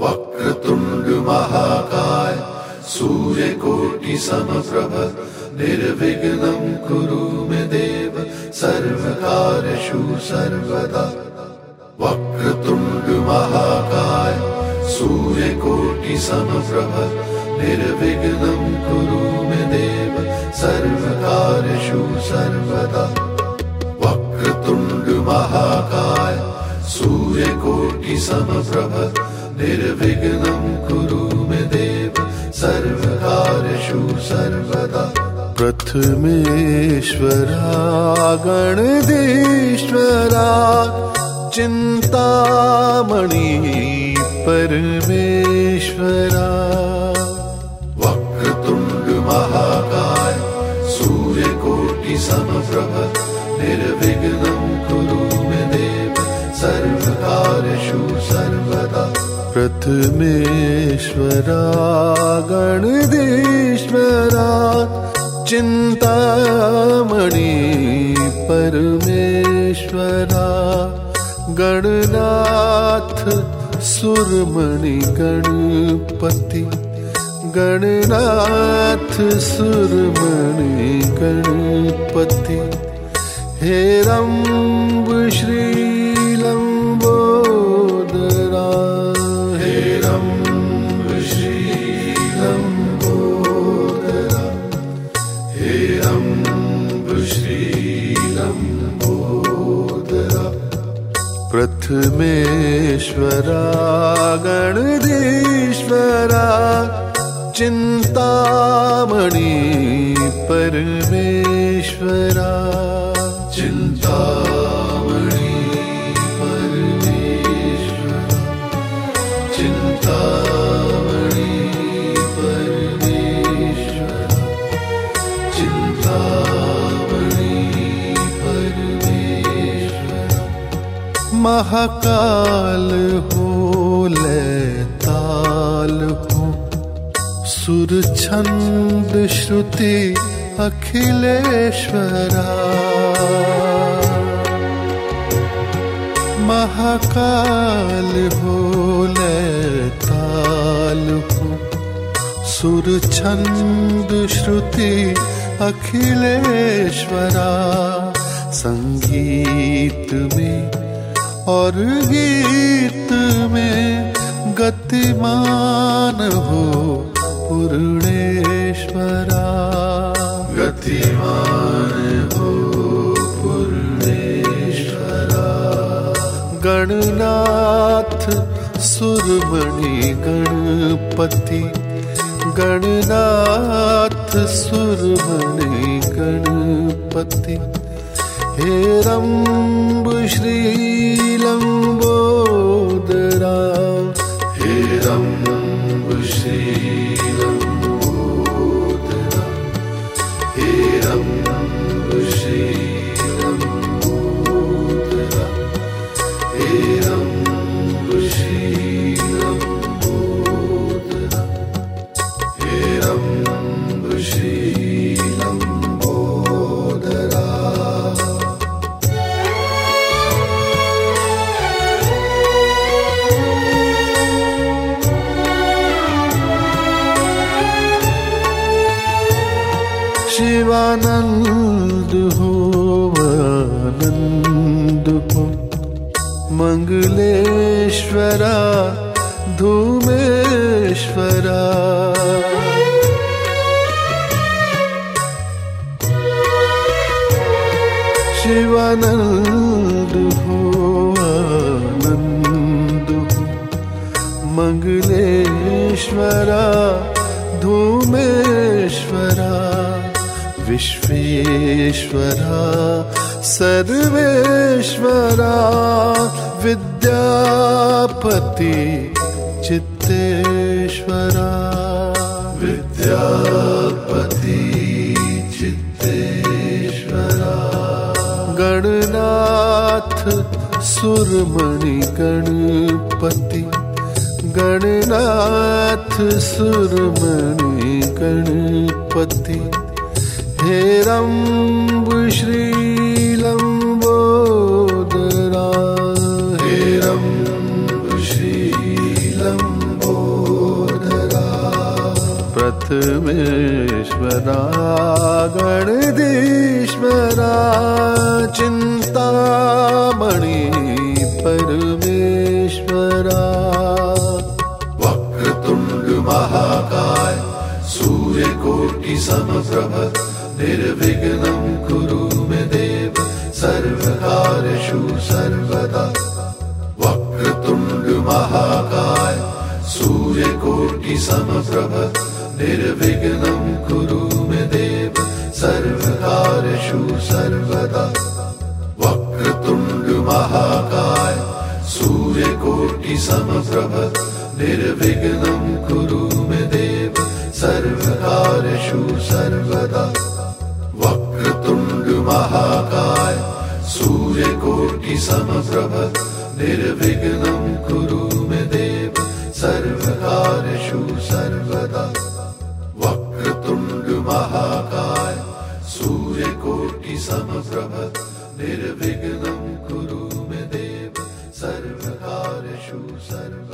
वक्रतुण्ड महाकाय सूर्यकोटि समप्रभ निर्विघ्नं कुरु मे देव सर्वकार्यषु सर्वदा। वक्रतुण्ड महाकाय सूर्यकोटि समप्रभ निर्विघ्नं कुरु मे देव सर्वकार्यषु सर्वदा। वक्रतुण्ड महाकाय सूर्यकोटि समप्रभ निर्विघ्नं कुरु मे देव सर्वकार्यषु सर्वदा। प्रथमेश्वरा गणदेश्वरा चिन्तामणि परमेश्वरा। वक्रतुण्ड महाकाय सूर्यकोटि समप्रभ प्रथमेश्वरा गणदेश्वरा चिन्तामणि परमेश्वरा गणनाथ सुरमणि गणपति गणनाथ सुरमणि गणपति हे रम्ब श्रीलम्बोदरा प्रथमेश्वरा गणदेश्वरा चिन्तामणि परमेश्वरा। चिन्तामणि महाकाल हो लैताल हो। सुर छंद श्रुति अखिलेश्वरा। महाकाल हो लैताल हो। सुर छंद श्रुति अखिलेश्वरा। संगीत में और गीत में गतिमान हो पूर्णेश्वरा। गतिमान हो पूर्णेश्वरा। गणनाथ सुरमणि गणपति। गणनाथ सुरमणि गणपति। रम्ब शिवानंद हो आनंद हो। मंगलेश्वरा धूमेश्वरा। शिवानंद हो आनंद हो। मंगलेश्वरा धूमेश्वरा। विश्वेश्वरा सर्वेश्वरा विद्यापति चित्तेश्वरा। विद्यापति चित्तेश्वरा। गणनाथ सुरमणि गणपति। गणनाथ सुरमणि गणपति श्रीलम्बोदरा हे रम्ब श्रीलम्बोदरा प्रथमेश्वरा गणधीश्वरा चिन्तामणि परमेश्वरा। वक्रतुण्ड महाकाय सूर्यकोटि समप्रभ निर्विघ्नं कुरु मे देव सर्वकार्यषु सर्वदा। वक्रतुण्ड महाकाय सूर्यकोटि समप्रभ निर्विघ्नं कुरु मे देव सर्वकार्यषु सर्वदा। वक्रतुण्ड महाकाय सूर्यकोटि समप्रभ निर्विघ्नं कुरु मे देव सर्वकार्यषु सर्वदा महाकाय। सूर्यकोटिसमप्रभ निर्विघ्नम् कुरु मे देव सर्वकारषु सर्वदा। वक्रतुङ्गमहाकाय सूर्यकोटि समस्रभ निर्विघ्नं कुरु मे देव सर्वकारषु सर्व